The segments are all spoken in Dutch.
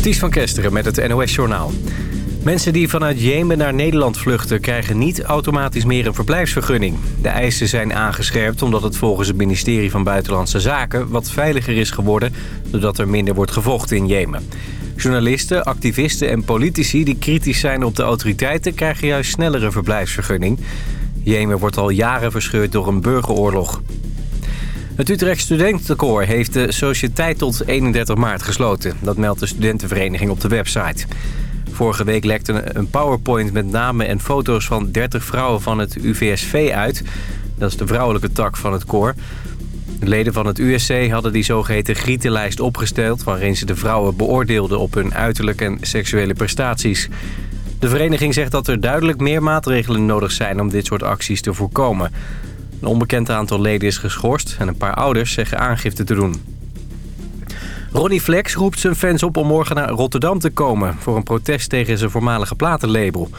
Ties van Kesteren met het NOS-journaal. Mensen die vanuit Jemen naar Nederland vluchten... krijgen niet automatisch meer een verblijfsvergunning. De eisen zijn aangescherpt omdat het volgens het ministerie van Buitenlandse Zaken... wat veiliger is geworden doordat er minder wordt gevochten in Jemen. Journalisten, activisten en politici die kritisch zijn op de autoriteiten... krijgen juist snellere verblijfsvergunning. Jemen wordt al jaren verscheurd door een burgeroorlog. Het Utrecht Studentenkoor heeft de sociëteit tot 31 maart gesloten. Dat meldt de studentenvereniging op de website. Vorige week lekte een powerpoint met namen en foto's van 30 vrouwen van het UVSV uit. Dat is de vrouwelijke tak van het koor. De leden van het USC hadden die zogeheten grietenlijst opgesteld... waarin ze de vrouwen beoordeelden op hun uiterlijk en seksuele prestaties. De vereniging zegt dat er duidelijk meer maatregelen nodig zijn om dit soort acties te voorkomen. Een onbekend aantal leden is geschorst en een paar ouders zeggen aangifte te doen. Ronnie Flex roept zijn fans op om morgen naar Rotterdam te komen... voor een protest tegen zijn voormalige platenlabel.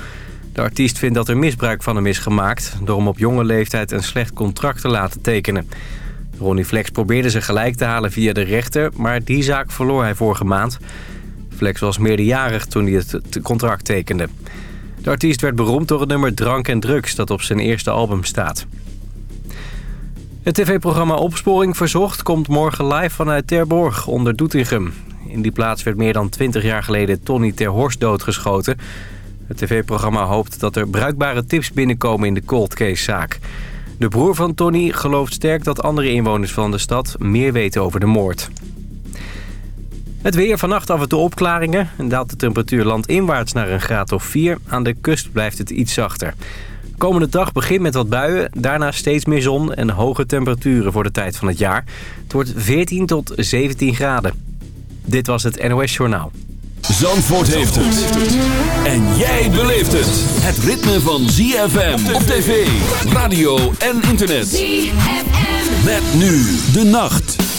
De artiest vindt dat er misbruik van hem is gemaakt... door hem op jonge leeftijd een slecht contract te laten tekenen. Ronnie Flex probeerde ze gelijk te halen via de rechter... maar die zaak verloor hij vorige maand. Flex was meerderjarig toen hij het contract tekende. De artiest werd beroemd door het nummer Drank en Drugs... dat op zijn eerste album staat. Het tv-programma Opsporing Verzocht komt morgen live vanuit Terborg onder Doetinchem. In die plaats werd meer dan 20 jaar geleden Tony Ter Horst doodgeschoten. Het tv-programma hoopt dat er bruikbare tips binnenkomen in de cold case-zaak. De broer van Tony gelooft sterk dat andere inwoners van de stad meer weten over de moord. Het weer vannacht af en toe opklaringen en daalt de temperatuur landinwaarts naar een graad of 4. Aan de kust blijft het iets zachter. Komende dag begint met wat buien, daarna steeds meer zon en hoge temperaturen voor de tijd van het jaar. Het wordt 14 tot 17 graden. Dit was het NOS Journaal. Zandvoort heeft het. En jij beleeft het. Het ritme van ZFM op tv, radio en internet. ZFM. Met nu de nacht.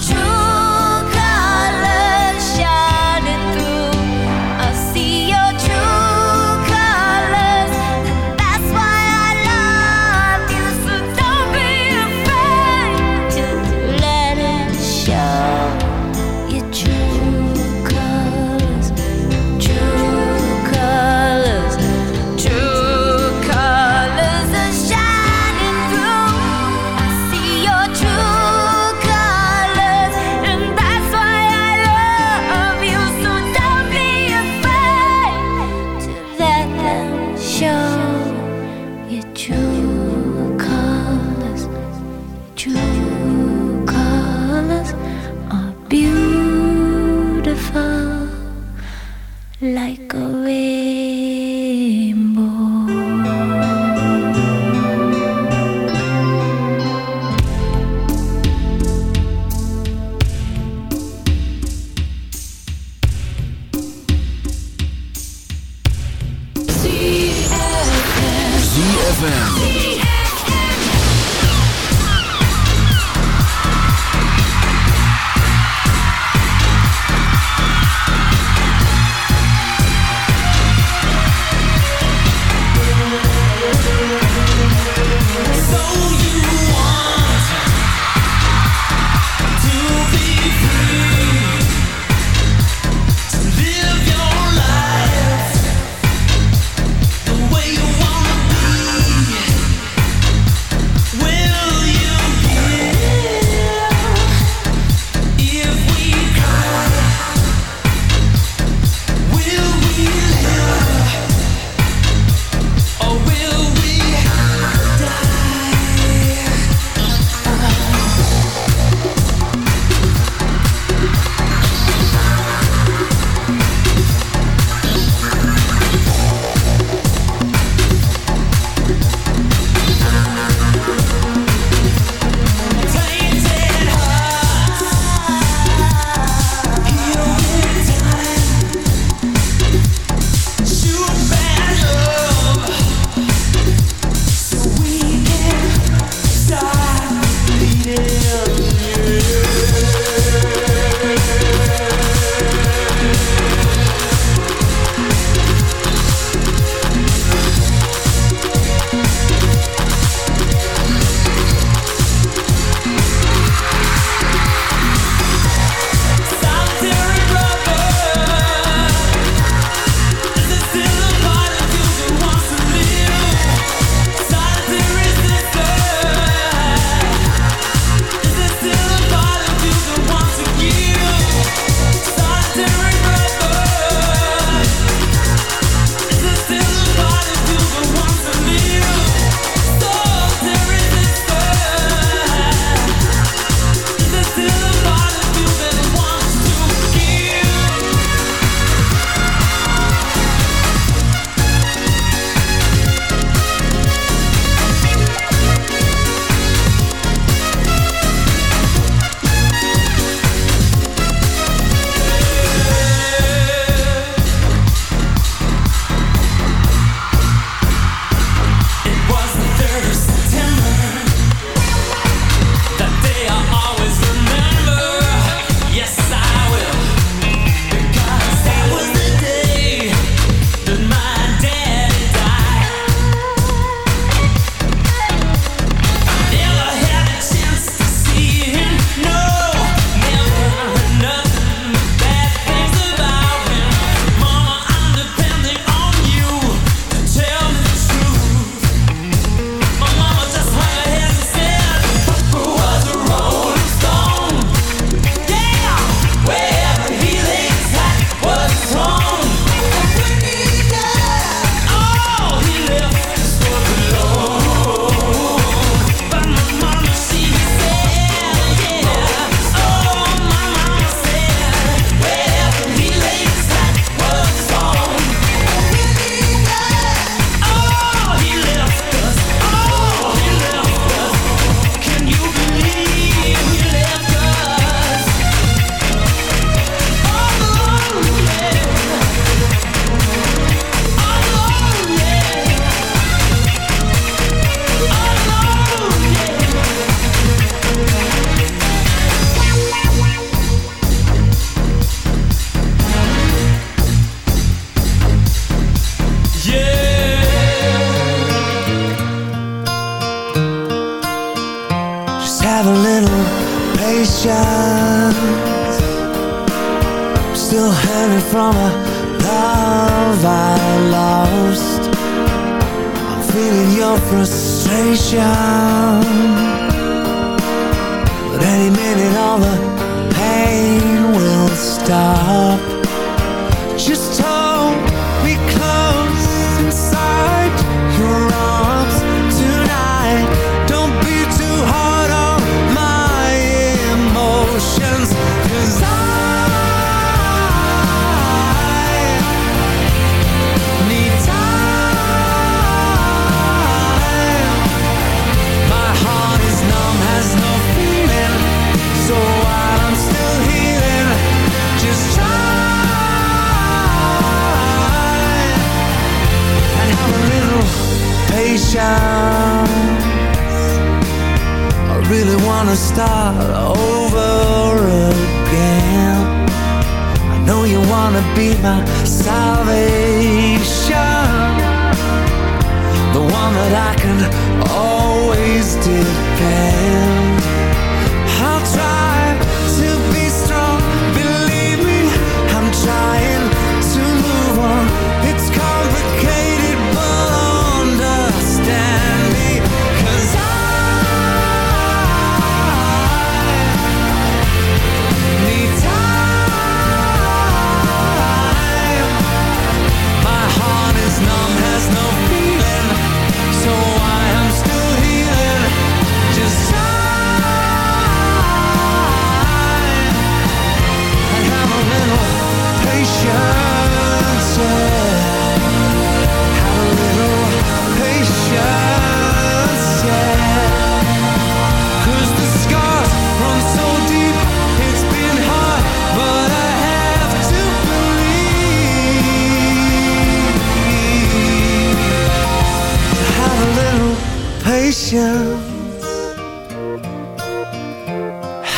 true.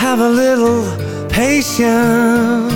Have a little patience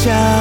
下。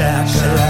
shackles.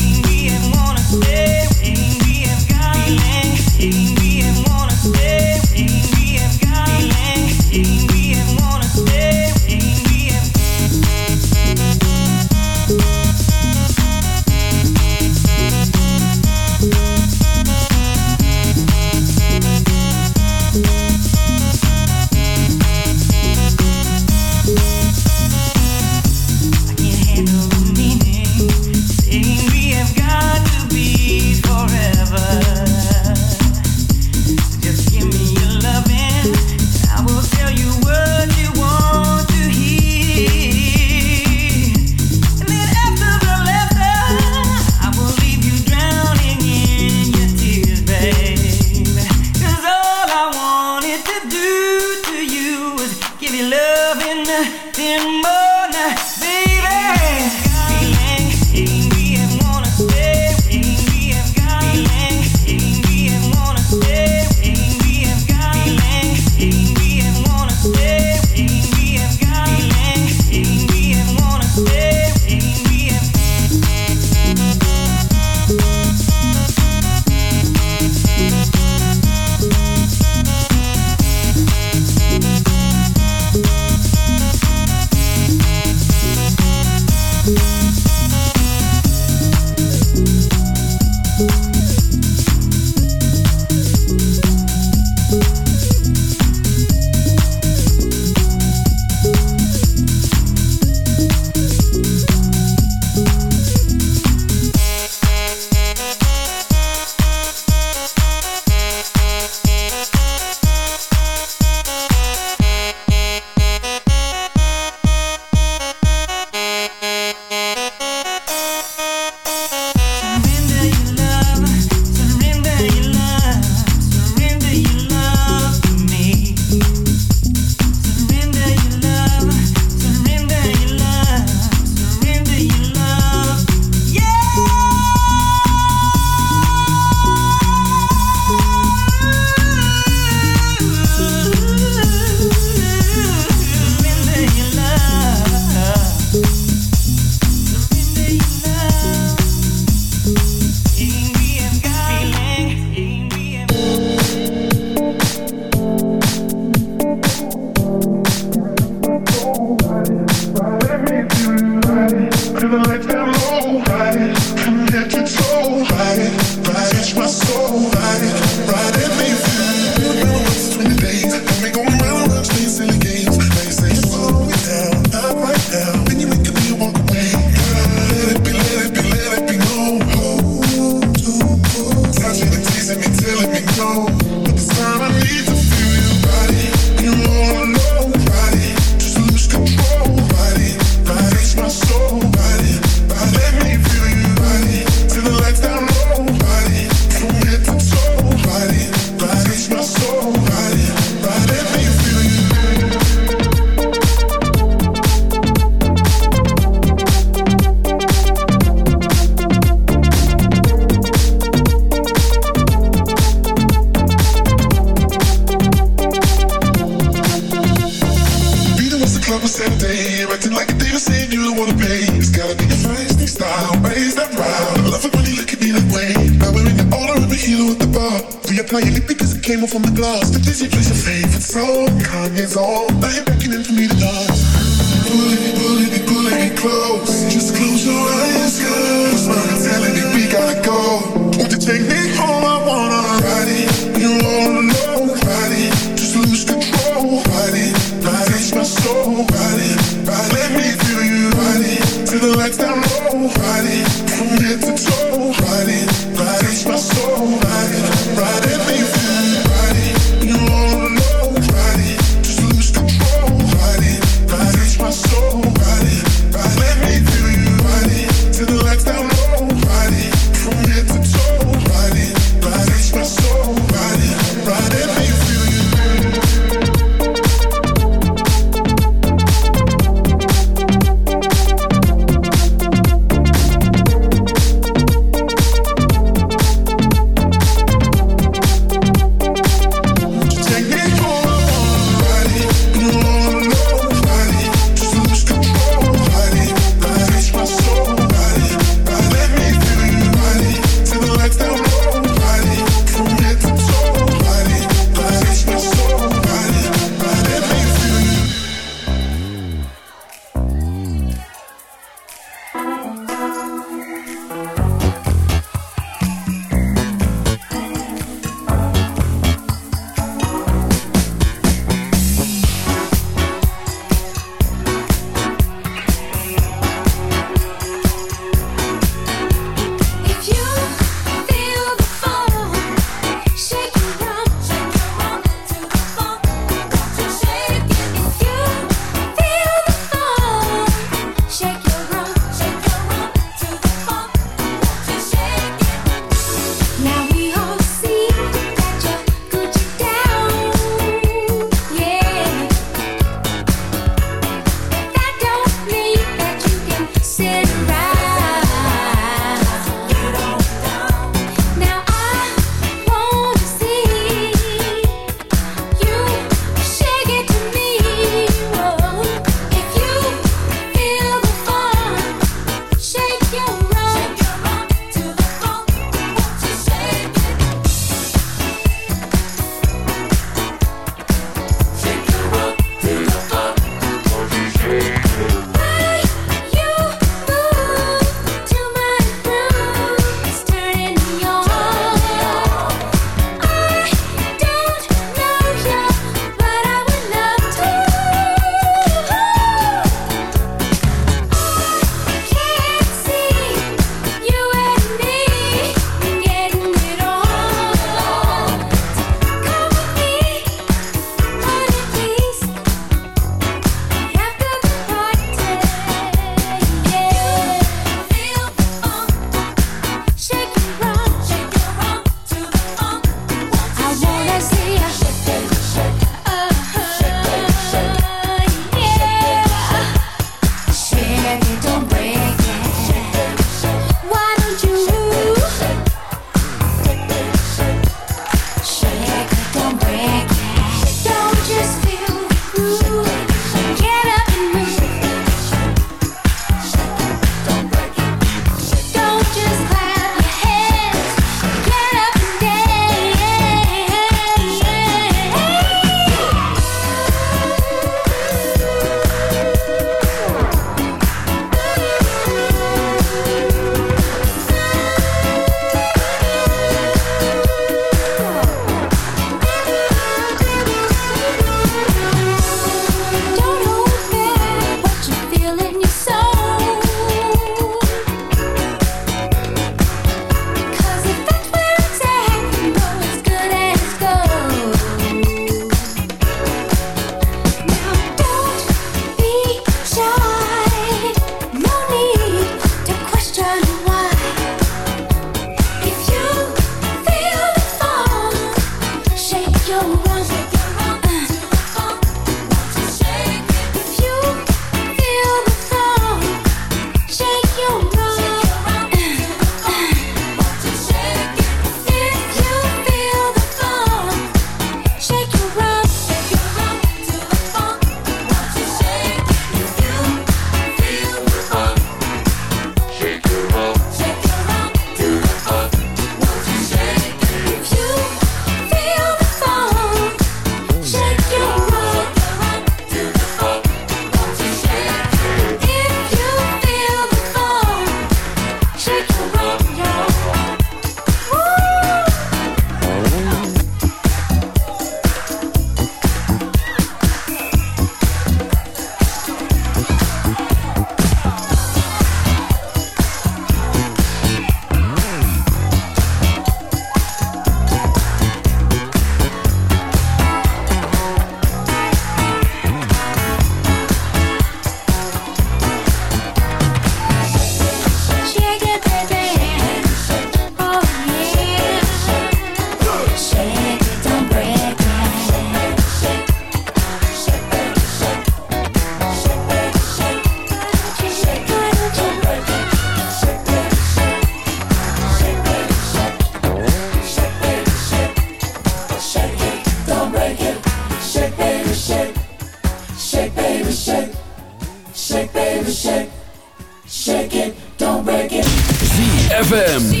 ZFM.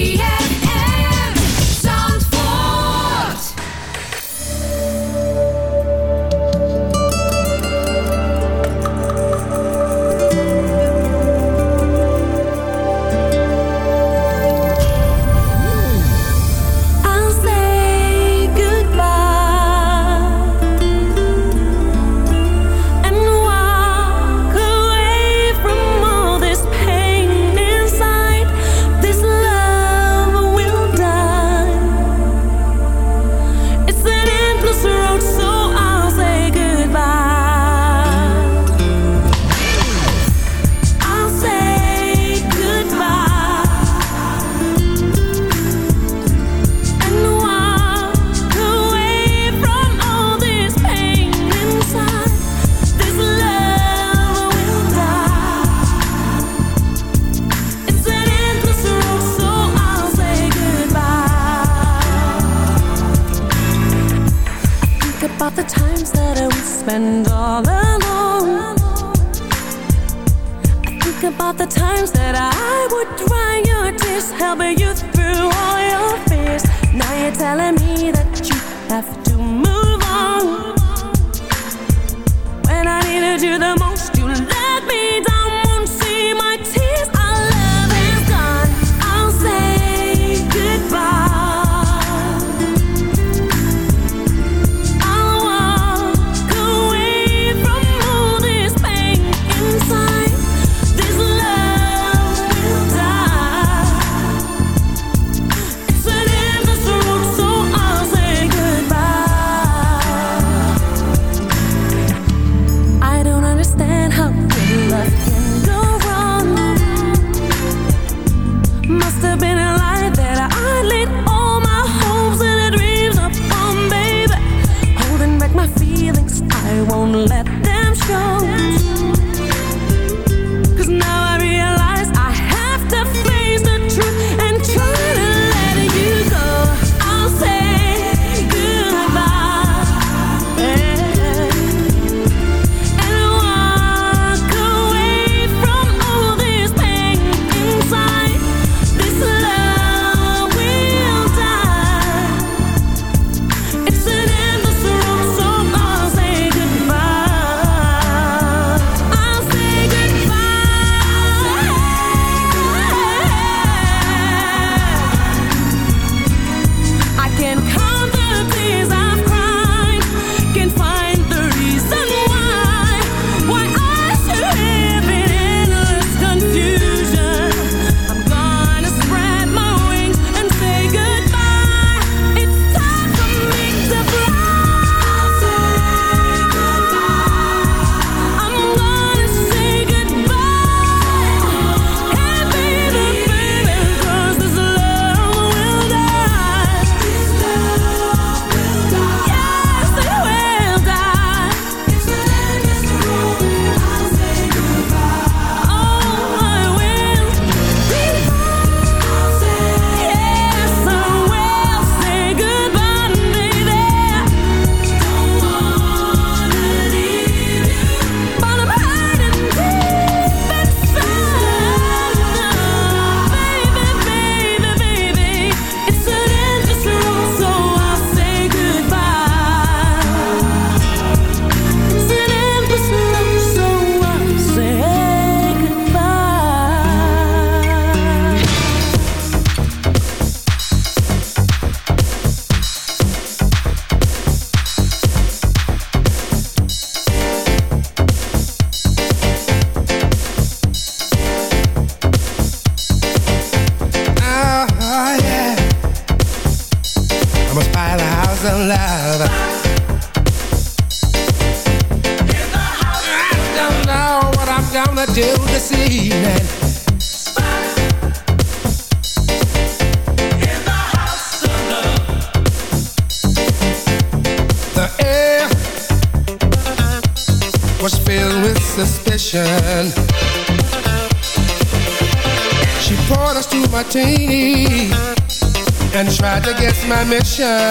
future.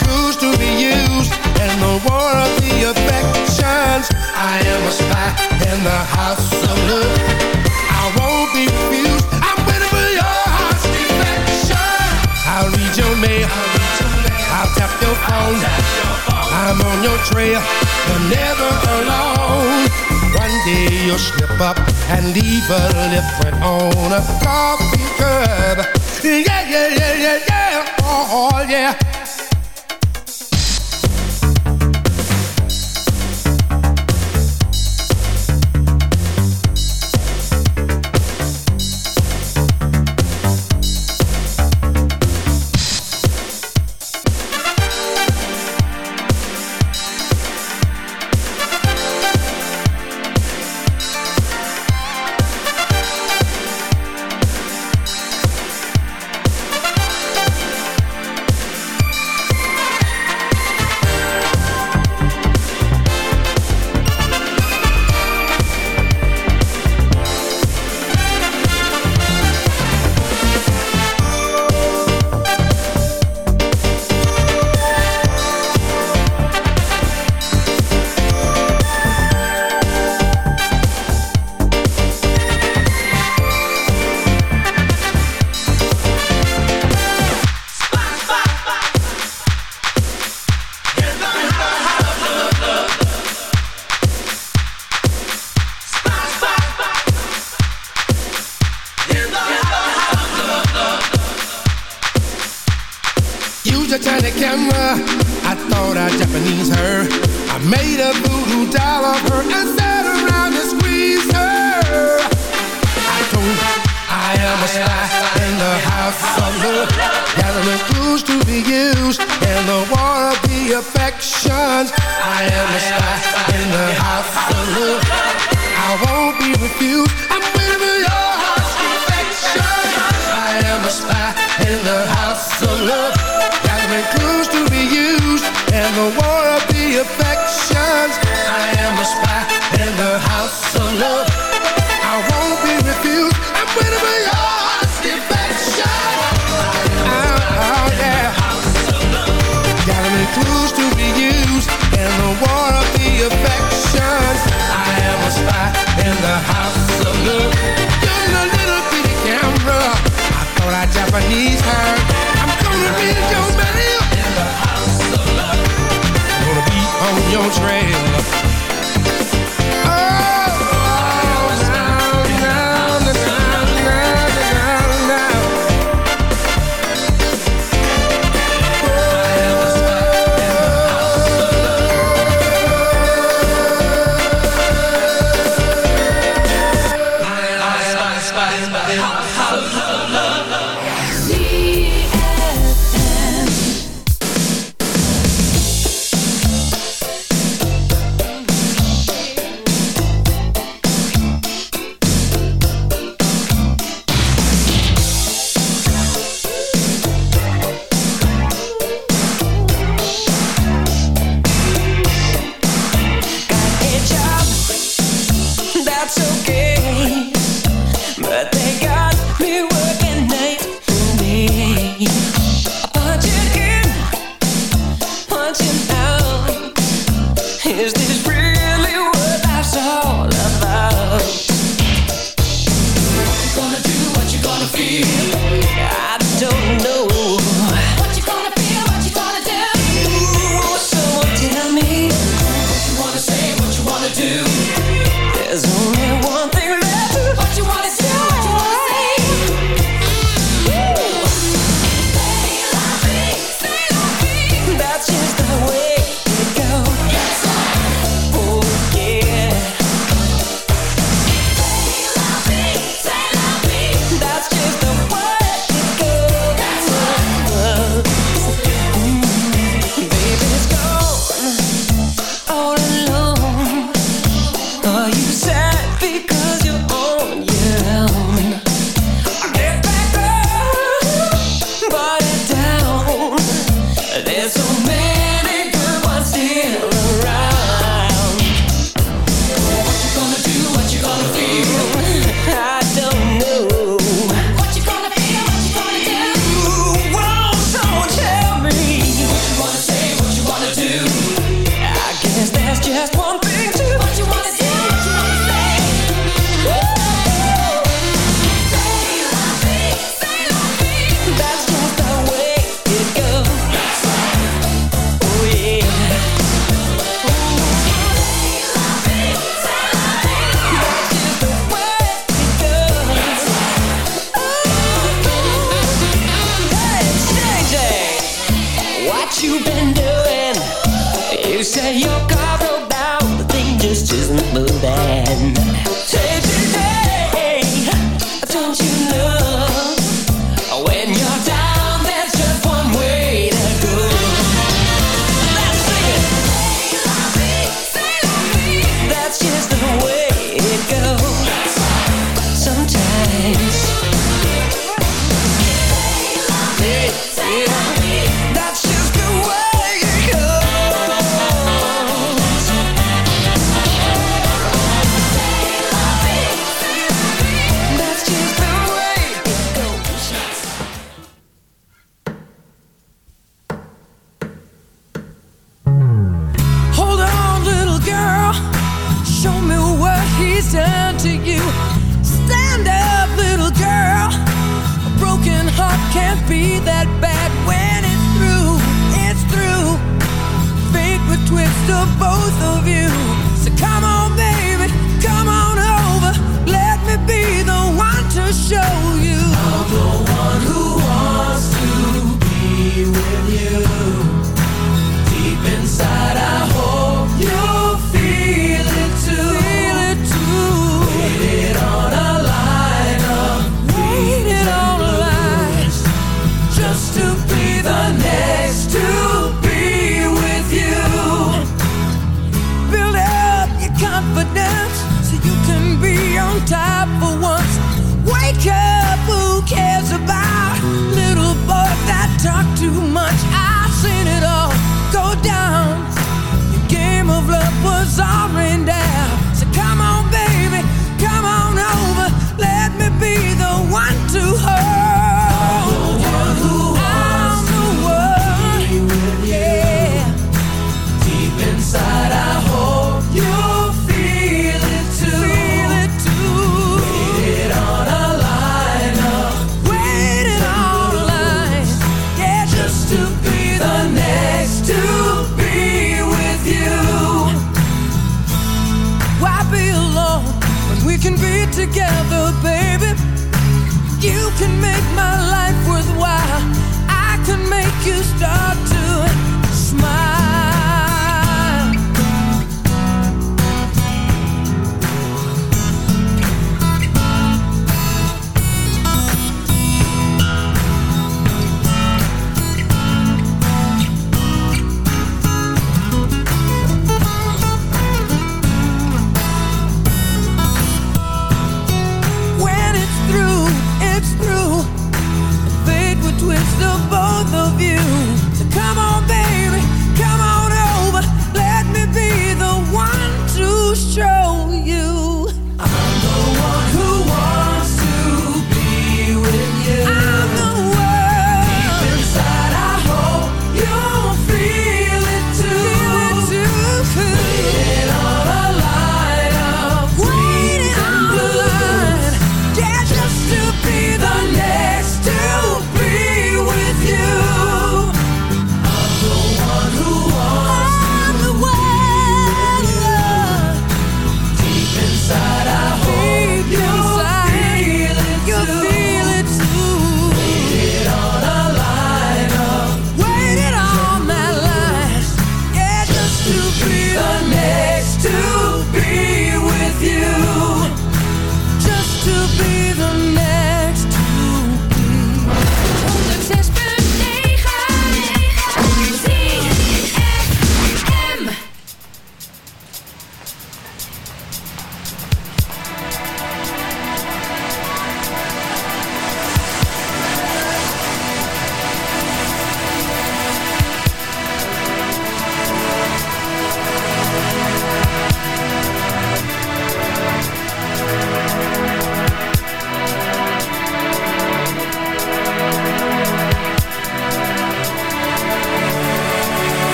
clues to be used in the war of the affections. I am a spy in the house of love. I won't be. I'm waiting for your heart's. I read your mail. I tap your phone. I'm on your trail. You're never alone. One day you'll slip up and leave a lip print on a coffee cup. Yeah, yeah, yeah, yeah, yeah. Oh, yeah.